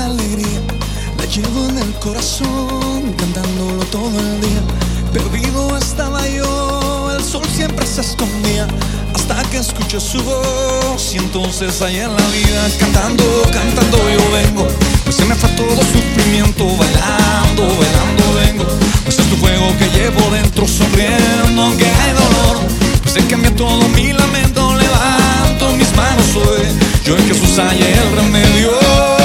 con alegría, la llevo en el corazón, cantándolo todo el día. Perdido estaba yo, el sol siempre se escondía, hasta que escuché su voz y entonces ahí en la vida, cantando, cantando yo vengo, pues se me fue todo sufrimiento, bailando, bailando vengo, pues es tu fuego que llevo dentro, sonriendo aunque hay dolor, pues se cambia todo mi lamento, levanto mis manos hoy, yo en Jesús hay el remedio.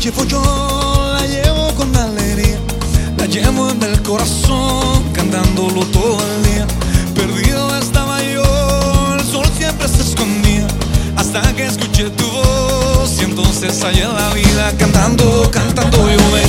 Yo la llevo con alegría, la llevo en el corazón, cantándolo todo el día. Perdido estaba yo, el sol siempre se escondía, hasta que escuché tu voz y entonces en la vida cantando, cantando yo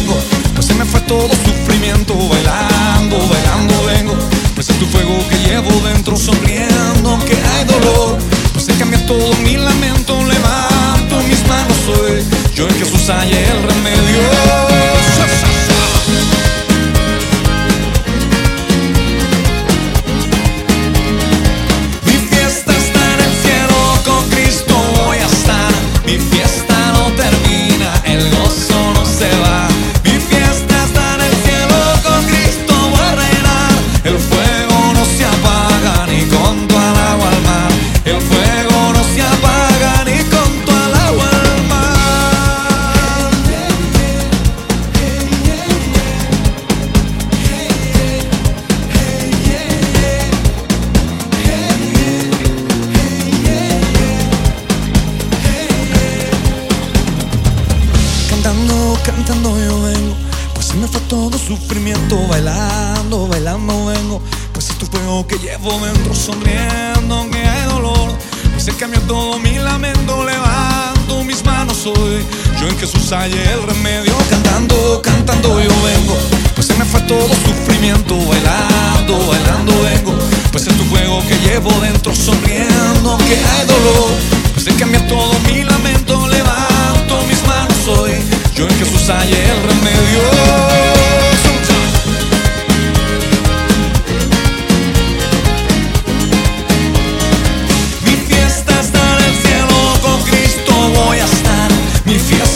Mi fiesta no termina, sufrimiento bailando, bailando vengo. Pues es tu fuego que llevo dentro sonriendo que hay dolor. Pues el cambio todo mi lamento, levanto mis manos hoy. Yo en Jesús hallé el remedio. Cantando, cantando yo vengo. Pues se me fue todo sufrimiento bailando, bailando vengo. Pues es tu fuego que llevo dentro sonriendo que hay dolor. Pues el cambio todo mi lamento, levanto mis manos hoy. Yo en Jesús hallé el remedio. Enfim.